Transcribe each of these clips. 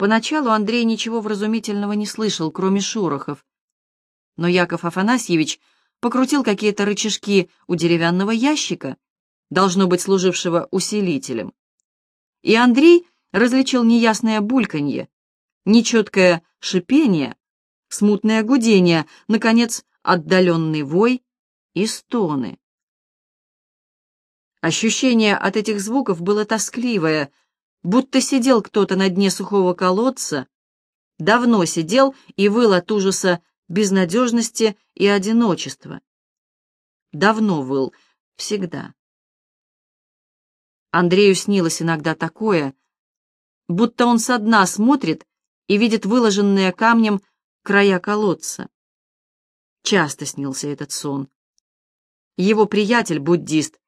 Поначалу Андрей ничего вразумительного не слышал, кроме шорохов. Но Яков Афанасьевич покрутил какие-то рычажки у деревянного ящика, должно быть служившего усилителем. И Андрей различил неясное бульканье, нечеткое шипение, смутное гудение, наконец, отдаленный вой и стоны. Ощущение от этих звуков было тоскливое, будто сидел кто-то на дне сухого колодца, давно сидел и выл от ужаса безнадежности и одиночества. Давно выл, всегда. Андрею снилось иногда такое, будто он со дна смотрит и видит выложенные камнем края колодца. Часто снился этот сон. Его приятель, буддист,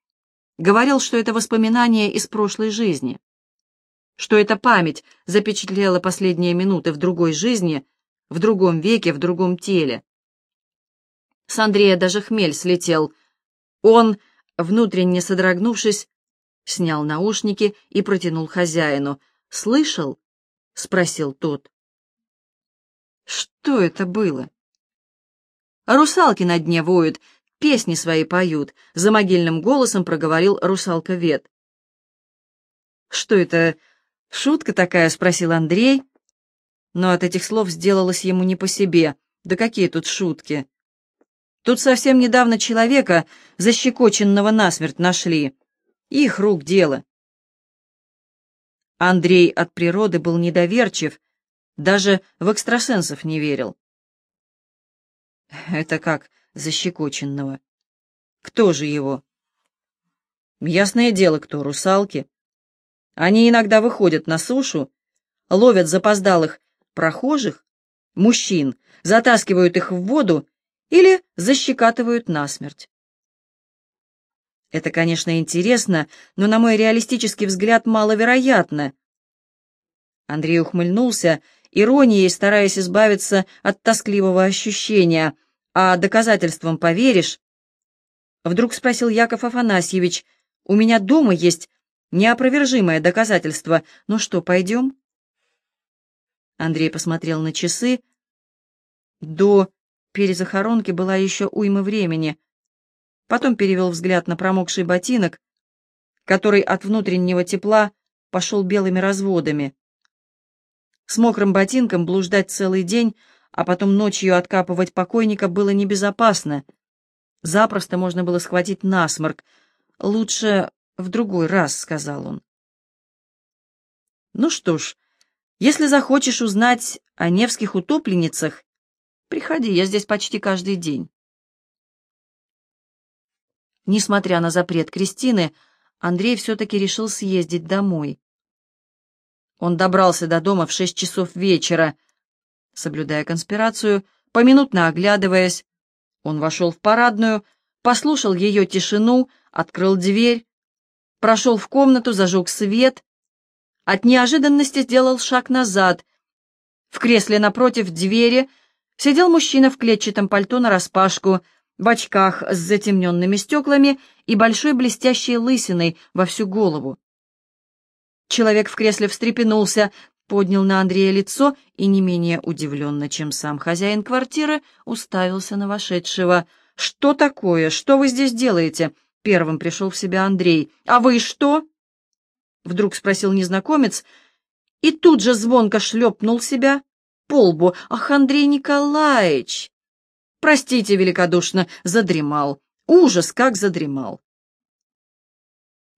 говорил, что это воспоминание из прошлой жизни, что эта память запечатлела последние минуты в другой жизни, в другом веке, в другом теле. С Андрея даже хмель слетел. Он, внутренне содрогнувшись, снял наушники и протянул хозяину. «Слышал?» — спросил тот. «Что это было?» «Русалки на дне воют, песни свои поют», — за могильным голосом проговорил русалка-вет. «Что это, шутка такая?» — спросил Андрей. Но от этих слов сделалось ему не по себе. Да какие тут шутки! Тут совсем недавно человека, защекоченного насмерть, нашли. Их рук дело. Андрей от природы был недоверчив, даже в экстрасенсов не верил. Это как защекоченного? Кто же его? Ясное дело, кто, русалки. Они иногда выходят на сушу, ловят запоздалых прохожих, мужчин, затаскивают их в воду или защекатывают насмерть. Это, конечно, интересно, но, на мой реалистический взгляд, маловероятно. Андрей ухмыльнулся, иронией стараясь избавиться от тоскливого ощущения. «А доказательствам поверишь?» Вдруг спросил Яков Афанасьевич. «У меня дома есть неопровержимое доказательство. Ну что, пойдем?» Андрей посмотрел на часы. До перезахоронки была еще уйма времени — потом перевел взгляд на промокший ботинок, который от внутреннего тепла пошел белыми разводами. С мокрым ботинком блуждать целый день, а потом ночью откапывать покойника было небезопасно. Запросто можно было схватить насморк. «Лучше в другой раз», — сказал он. «Ну что ж, если захочешь узнать о невских утопленницах, приходи, я здесь почти каждый день». Несмотря на запрет Кристины, Андрей все-таки решил съездить домой. Он добрался до дома в шесть часов вечера. Соблюдая конспирацию, поминутно оглядываясь, он вошел в парадную, послушал ее тишину, открыл дверь, прошел в комнату, зажег свет, от неожиданности сделал шаг назад. В кресле напротив двери сидел мужчина в клетчатом пальто нараспашку, в очках с затемненными стеклами и большой блестящей лысиной во всю голову. Человек в кресле встрепенулся, поднял на Андрея лицо и, не менее удивленно, чем сам хозяин квартиры, уставился на вошедшего. «Что такое? Что вы здесь делаете?» Первым пришел в себя Андрей. «А вы что?» Вдруг спросил незнакомец и тут же звонко шлепнул себя по лбу. «Ах, Андрей Николаевич!» Простите великодушно, задремал. Ужас, как задремал.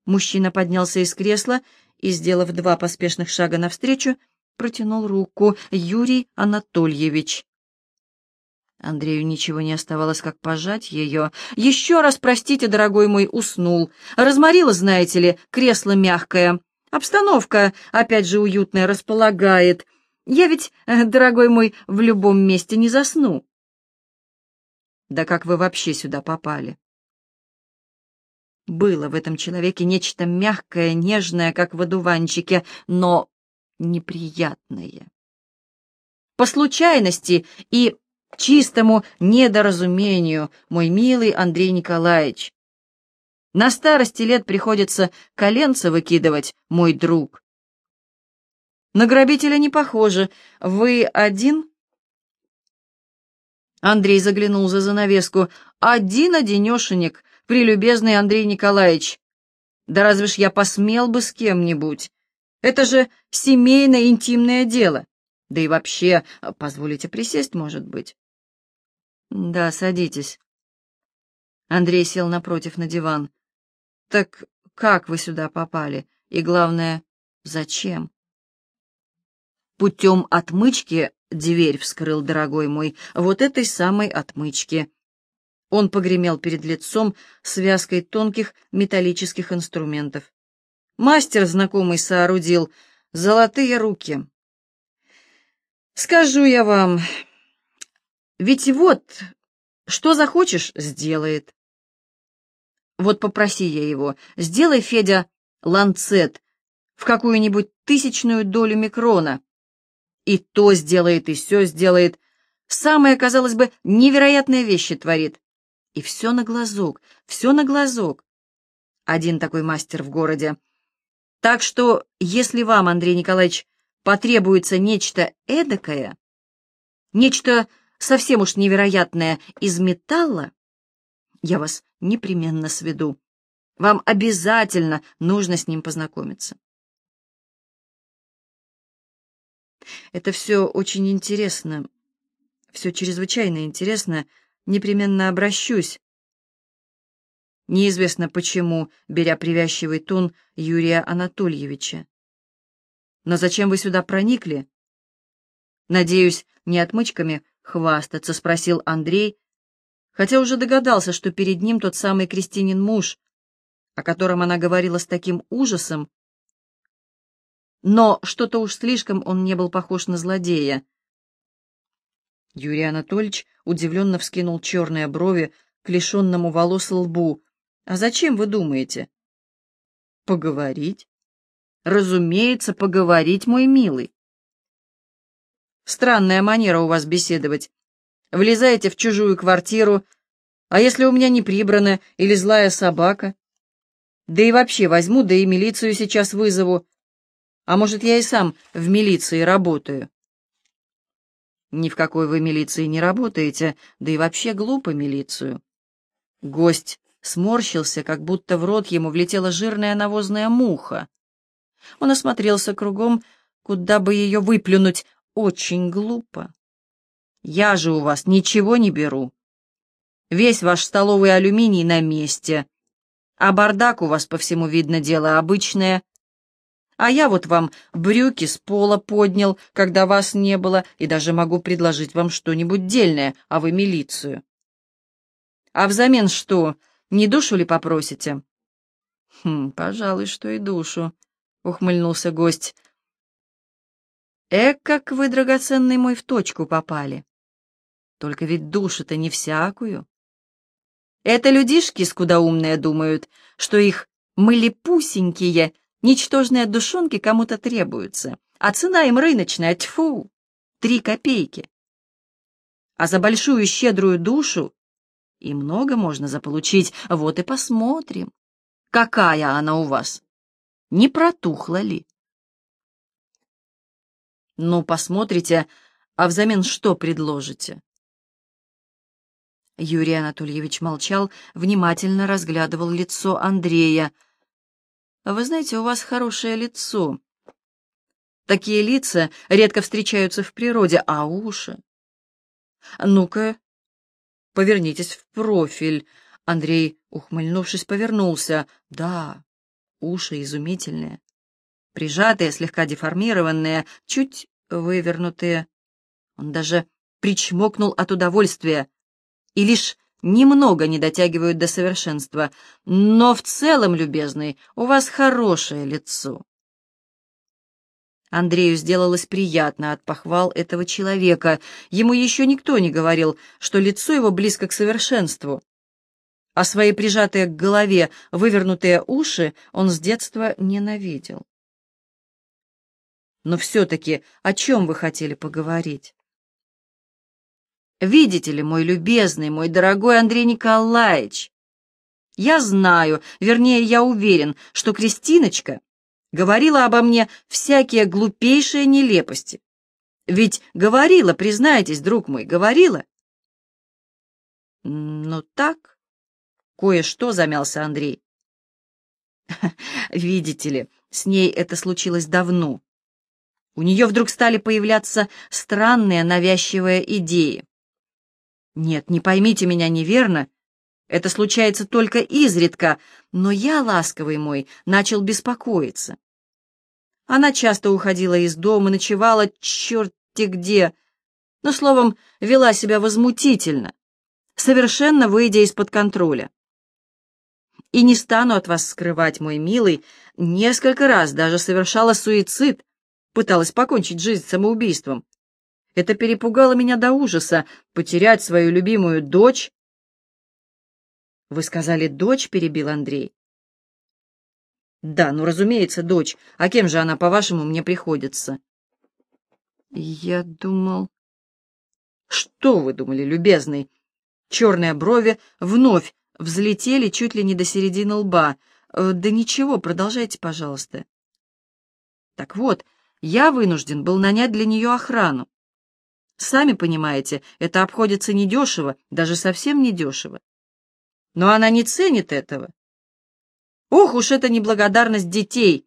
Мужчина поднялся из кресла и, сделав два поспешных шага навстречу, протянул руку. Юрий Анатольевич. Андрею ничего не оставалось, как пожать ее. «Еще раз простите, дорогой мой, уснул. Разморила, знаете ли, кресло мягкое. Обстановка, опять же, уютная, располагает. Я ведь, э, дорогой мой, в любом месте не засну». Да как вы вообще сюда попали? Было в этом человеке нечто мягкое, нежное, как в одуванчике, но неприятное. По случайности и чистому недоразумению, мой милый Андрей Николаевич. На старости лет приходится коленца выкидывать, мой друг. На грабителя не похоже. Вы один?» Андрей заглянул за занавеску. «Один-одинешенек, прелюбезный Андрей Николаевич. Да разве ж я посмел бы с кем-нибудь? Это же семейное интимное дело. Да и вообще, позволите присесть, может быть?» «Да, садитесь». Андрей сел напротив на диван. «Так как вы сюда попали? И главное, зачем?» «Путем отмычки дверь вскрыл, дорогой мой, вот этой самой отмычки». Он погремел перед лицом связкой тонких металлических инструментов. Мастер знакомый соорудил золотые руки. Скажу я вам, ведь вот, что захочешь, сделает. Вот попроси я его, сделай, Федя, ланцет в какую-нибудь тысячную долю микрона. И то сделает, и все сделает. Самое, казалось бы, невероятные вещи творит. И все на глазок, все на глазок. Один такой мастер в городе. Так что, если вам, Андрей Николаевич, потребуется нечто эдакое, нечто совсем уж невероятное из металла, я вас непременно сведу. Вам обязательно нужно с ним познакомиться. Это все очень интересно, все чрезвычайно интересно, непременно обращусь. Неизвестно почему, беря привязчивый тон Юрия Анатольевича. Но зачем вы сюда проникли? Надеюсь, не отмычками хвастаться, спросил Андрей, хотя уже догадался, что перед ним тот самый Кристинин муж, о котором она говорила с таким ужасом, но что-то уж слишком он не был похож на злодея. Юрий Анатольевич удивленно вскинул черные брови к лишенному волос лбу. «А зачем вы думаете?» «Поговорить?» Разумеется, поговорить, мой милый. Странная манера у вас беседовать. Влезаете в чужую квартиру, а если у меня не прибрано или злая собака? Да и вообще возьму, да и милицию сейчас вызову. А может, я и сам в милиции работаю? Ни в какой вы милиции не работаете, да и вообще глупо милицию. Гость сморщился, как будто в рот ему влетела жирная навозная муха. Он осмотрелся кругом, куда бы ее выплюнуть. Очень глупо. Я же у вас ничего не беру. Весь ваш столовый алюминий на месте. А бардак у вас, по всему видно, дело обычное. А я вот вам брюки с пола поднял, когда вас не было, и даже могу предложить вам что-нибудь дельное, а вы милицию. А взамен что, не душу ли попросите? Хм, пожалуй, что и душу. — ухмыльнулся гость. «Эк, как вы, драгоценный мой, в точку попали! Только ведь душу-то не всякую. Это людишки скудоумные думают, что их мылепусенькие, ничтожные душонки кому-то требуются, а цена им рыночная, тьфу, три копейки. А за большую щедрую душу и много можно заполучить, вот и посмотрим, какая она у вас не протухла ли. Ну, посмотрите, а взамен что предложите? Юрий Анатольевич молчал, внимательно разглядывал лицо Андрея. «Вы знаете, у вас хорошее лицо. Такие лица редко встречаются в природе, а уши? Ну-ка, повернитесь в профиль». Андрей, ухмыльнувшись, повернулся. «Да, уши изумительные, прижатые, слегка деформированные, чуть вывернутые. Он даже причмокнул от удовольствия и лишь немного не дотягивают до совершенства, но в целом, любезный, у вас хорошее лицо. Андрею сделалось приятно от похвал этого человека. Ему еще никто не говорил, что лицо его близко к совершенству а свои прижатые к голове вывернутые уши он с детства ненавидел. Но все-таки о чем вы хотели поговорить? Видите ли, мой любезный, мой дорогой Андрей Николаевич, я знаю, вернее, я уверен, что Кристиночка говорила обо мне всякие глупейшие нелепости. Ведь говорила, признайтесь, друг мой, говорила. Ну так, кое-что замялся Андрей. Видите ли, с ней это случилось давно. У нее вдруг стали появляться странные навязчивые идеи. Нет, не поймите меня неверно, это случается только изредка, но я, ласковый мой, начал беспокоиться. Она часто уходила из дома, ночевала черти где, но, словом, вела себя возмутительно, совершенно выйдя из-под контроля. И не стану от вас скрывать, мой милый, несколько раз даже совершала суицид, пыталась покончить жизнь самоубийством. Это перепугало меня до ужаса, потерять свою любимую дочь. «Вы сказали, дочь?» — перебил Андрей. «Да, ну, разумеется, дочь. А кем же она, по-вашему, мне приходится?» «Я думал...» «Что вы думали, любезный?» Черные брови вновь взлетели чуть ли не до середины лба. «Э, «Да ничего, продолжайте, пожалуйста». «Так вот, я вынужден был нанять для нее охрану. Сами понимаете, это обходится недешево, даже совсем недешево. Но она не ценит этого. Ох уж эта неблагодарность детей!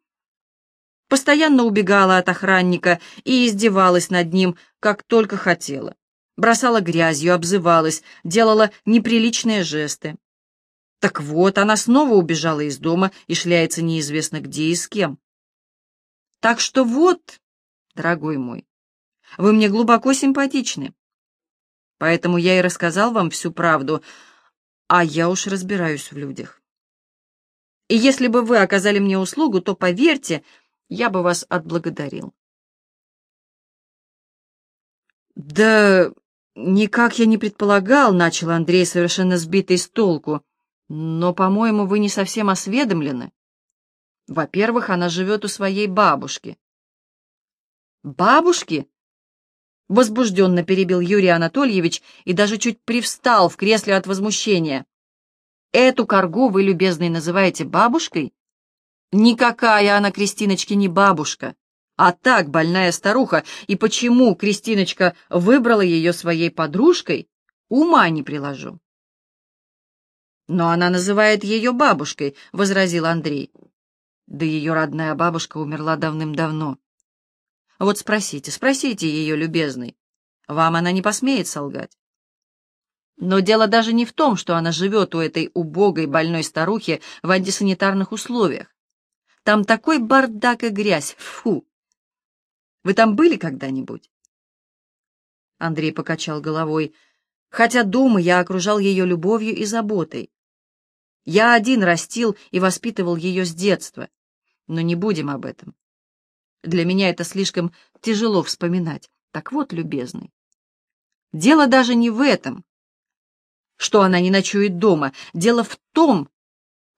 Постоянно убегала от охранника и издевалась над ним, как только хотела. Бросала грязью, обзывалась, делала неприличные жесты. Так вот, она снова убежала из дома и шляется неизвестно где и с кем. Так что вот, дорогой мой, вы мне глубоко симпатичны. Поэтому я и рассказал вам всю правду, а я уж разбираюсь в людях. И если бы вы оказали мне услугу, то, поверьте, я бы вас отблагодарил. Да никак я не предполагал, — начал Андрей, совершенно сбитый с толку. Но, по-моему, вы не совсем осведомлены. Во-первых, она живет у своей бабушки. Бабушки? Возбужденно перебил Юрий Анатольевич и даже чуть привстал в кресле от возмущения. Эту коргу вы, любезный, называете бабушкой? Никакая она, Кристиночке, не бабушка, а так больная старуха. И почему Кристиночка выбрала ее своей подружкой, ума не приложу. Но она называет ее бабушкой, — возразил Андрей. Да ее родная бабушка умерла давным-давно. Вот спросите, спросите ее, любезный. Вам она не посмеет солгать. Но дело даже не в том, что она живет у этой убогой больной старухи в антисанитарных условиях. Там такой бардак и грязь, фу! Вы там были когда-нибудь? Андрей покачал головой. Хотя дома я окружал ее любовью и заботой. Я один растил и воспитывал ее с детства. Но не будем об этом. Для меня это слишком тяжело вспоминать. Так вот, любезный, дело даже не в этом что она не ночует дома. Дело в том,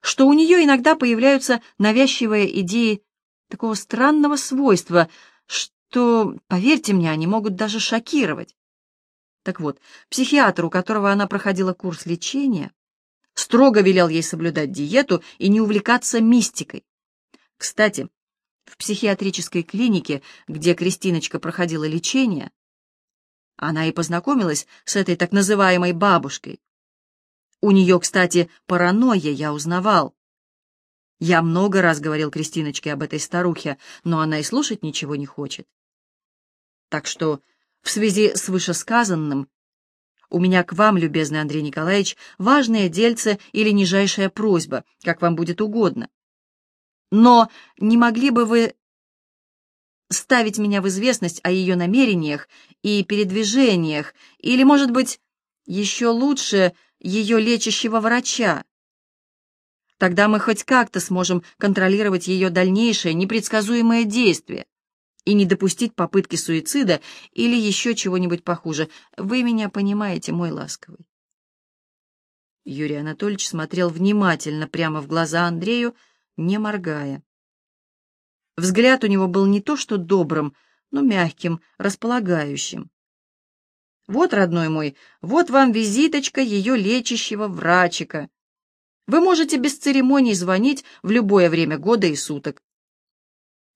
что у нее иногда появляются навязчивые идеи такого странного свойства, что, поверьте мне, они могут даже шокировать. Так вот, психиатр, у которого она проходила курс лечения, строго велел ей соблюдать диету и не увлекаться мистикой. Кстати, в психиатрической клинике, где Кристиночка проходила лечение, она и познакомилась с этой так называемой бабушкой, у нее, кстати, паранойя, я узнавал. Я много раз говорил Кристиночке об этой старухе, но она и слушать ничего не хочет. Так что в связи с вышесказанным у меня к вам, любезный Андрей Николаевич, важное дельце или нижайшая просьба, как вам будет угодно. Но не могли бы вы ставить меня в известность о ее намерениях и передвижениях, или, может быть, еще лучше ее лечащего врача. Тогда мы хоть как-то сможем контролировать ее дальнейшее непредсказуемое действие и не допустить попытки суицида или еще чего-нибудь похуже. Вы меня понимаете, мой ласковый. Юрий Анатольевич смотрел внимательно прямо в глаза Андрею, не моргая. Взгляд у него был не то что добрым, но мягким, располагающим. Вот, родной мой, вот вам визиточка ее лечащего врачика. Вы можете без церемоний звонить в любое время года и суток.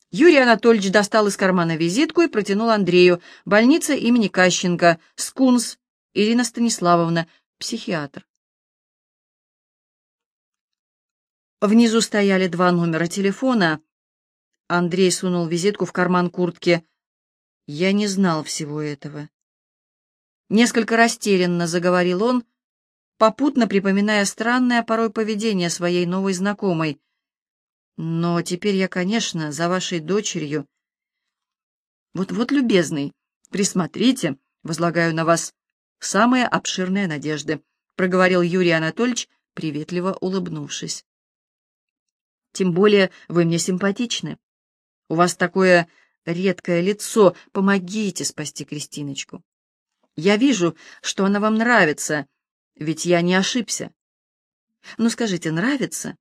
Юрий Анатольевич достал из кармана визитку и протянул Андрею. Больница имени Кащенко, Скунс, Ирина Станиславовна, психиатр. Внизу стояли два номера телефона. Андрей сунул визитку в карман куртки. Я не знал всего этого. Несколько растерянно заговорил он, попутно припоминая странное порой поведение своей новой знакомой — но теперь я, конечно, за вашей дочерью. Вот-вот, любезный, присмотрите, возлагаю на вас самые обширные надежды, проговорил Юрий Анатольевич, приветливо улыбнувшись. Тем более вы мне симпатичны. У вас такое редкое лицо. Помогите спасти Кристиночку. Я вижу, что она вам нравится, ведь я не ошибся. Ну, скажите, нравится?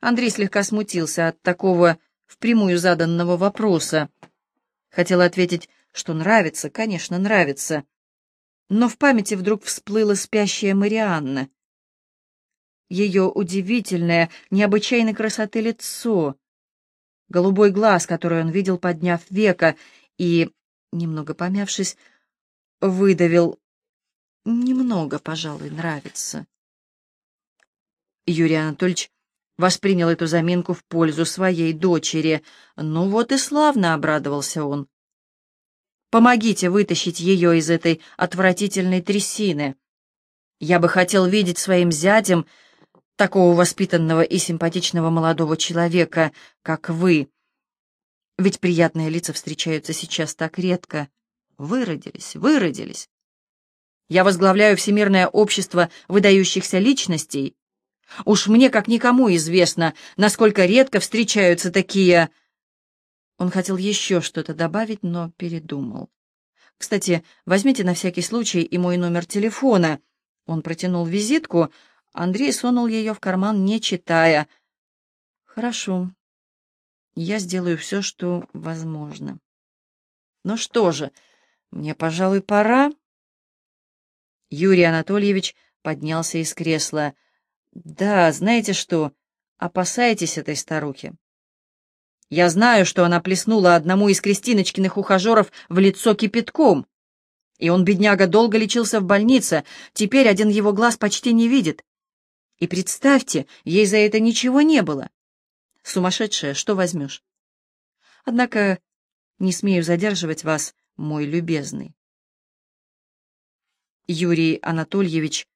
Андрей слегка смутился от такого впрямую заданного вопроса. Хотел ответить, что нравится, конечно, нравится. Но в памяти вдруг всплыла спящая Марианна. Ее удивительное, необычайной красоты лицо, голубой глаз, который он видел, подняв века, и, немного помявшись, выдавил «немного, пожалуй, нравится». Юрий Анатольевич воспринял эту заминку в пользу своей дочери. Ну вот и славно обрадовался он. Помогите вытащить ее из этой отвратительной трясины. Я бы хотел видеть своим зятем такого воспитанного и симпатичного молодого человека, как вы. Ведь приятные лица встречаются сейчас так редко. Выродились, выродились. Я возглавляю Всемирное общество выдающихся личностей, Уж мне, как никому, известно, насколько редко встречаются такие... Он хотел еще что-то добавить, но передумал. «Кстати, возьмите на всякий случай и мой номер телефона». Он протянул визитку, Андрей сунул ее в карман, не читая. «Хорошо. Я сделаю все, что возможно. Ну что же, мне, пожалуй, пора». Юрий Анатольевич поднялся из кресла. Да, знаете что, опасайтесь этой старухи. Я знаю, что она плеснула одному из Кристиночкиных ухажеров в лицо кипятком, и он, бедняга, долго лечился в больнице, теперь один его глаз почти не видит. И представьте, ей за это ничего не было. Сумасшедшая, что возьмешь? Однако не смею задерживать вас, мой любезный. Юрий Анатольевич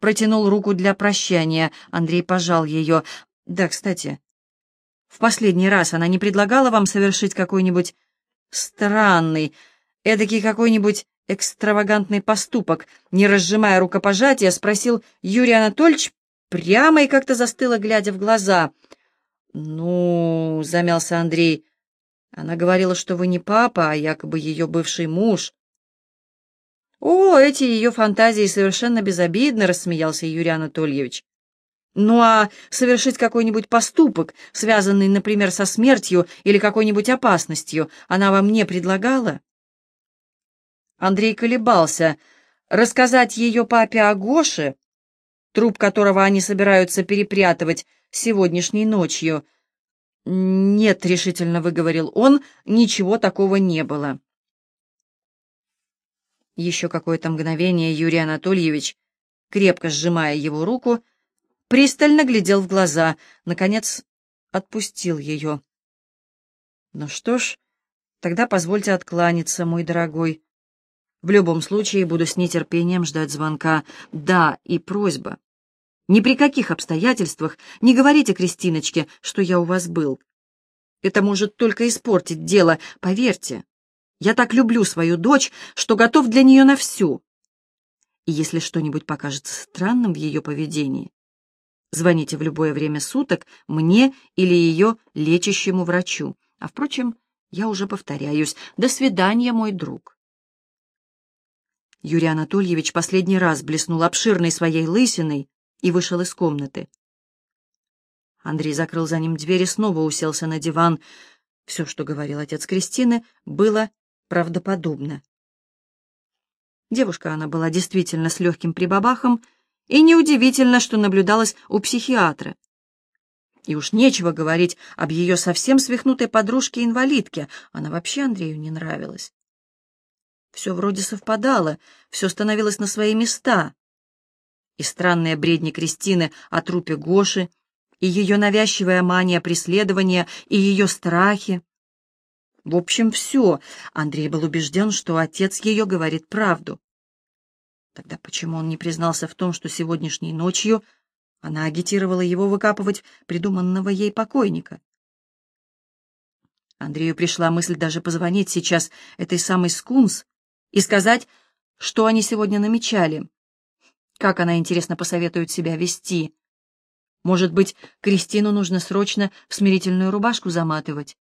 протянул руку для прощания. Андрей пожал ее. «Да, кстати, в последний раз она не предлагала вам совершить какой-нибудь странный, эдакий какой-нибудь экстравагантный поступок?» Не разжимая рукопожатия, спросил Юрий Анатольевич прямо и как-то застыло, глядя в глаза. «Ну...» — замялся Андрей. «Она говорила, что вы не папа, а якобы ее бывший муж». «О, эти ее фантазии совершенно безобидны», — рассмеялся Юрий Анатольевич. «Ну а совершить какой-нибудь поступок, связанный, например, со смертью или какой-нибудь опасностью, она вам не предлагала?» Андрей колебался. Рассказать ее папе о Гоше, труп которого они собираются перепрятывать сегодняшней ночью. «Нет», — решительно выговорил он, — «ничего такого не было». Еще какое-то мгновение Юрий Анатольевич, крепко сжимая его руку, пристально глядел в глаза, наконец отпустил ее. «Ну что ж, тогда позвольте откланяться, мой дорогой. В любом случае буду с нетерпением ждать звонка. Да, и просьба. Ни при каких обстоятельствах не говорите Кристиночке, что я у вас был. Это может только испортить дело, поверьте. Я так люблю свою дочь, что готов для нее на все. И если что-нибудь покажется странным в ее поведении, звоните в любое время суток мне или ее лечащему врачу. А, впрочем, я уже повторяюсь. До свидания, мой друг. Юрий Анатольевич последний раз блеснул обширной своей лысиной и вышел из комнаты. Андрей закрыл за ним дверь и снова уселся на диван. Все, что говорил отец Кристины, было правдоподобно. Девушка она была действительно с легким прибабахом, и неудивительно, что наблюдалась у психиатра. И уж нечего говорить об ее совсем свихнутой подружке-инвалидке. Она вообще Андрею не нравилась. Все вроде совпадало, все становилось на свои места. И странные бредни Кристины о трупе Гоши, и ее навязчивая мания преследования, и ее страхи. В общем, все. Андрей был убежден, что отец ее говорит правду. Тогда почему он не признался в том, что сегодняшней ночью она агитировала его выкапывать придуманного ей покойника? Андрею пришла мысль даже позвонить сейчас этой самой Скунс и сказать, что они сегодня намечали. Как она, интересно, посоветует себя вести? Может быть, Кристину нужно срочно в смирительную рубашку заматывать?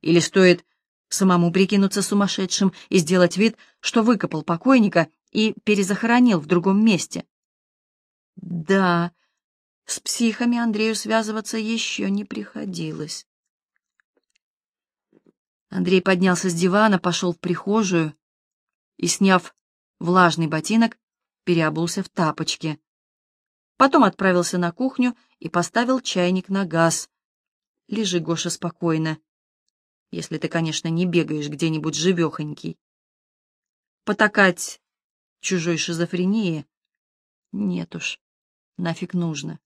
Или стоит самому прикинуться сумасшедшим и сделать вид, что выкопал покойника и перезахоронил в другом месте? Да, с психами Андрею связываться еще не приходилось. Андрей поднялся с дивана, пошел в прихожую и, сняв влажный ботинок, переобулся в тапочки. Потом отправился на кухню и поставил чайник на газ. Лежи, Гоша, спокойно. Если ты, конечно, не бегаешь где-нибудь живехонький. Потакать чужой шизофрении? Нет уж, нафиг нужно.